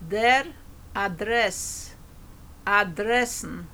der adress adressen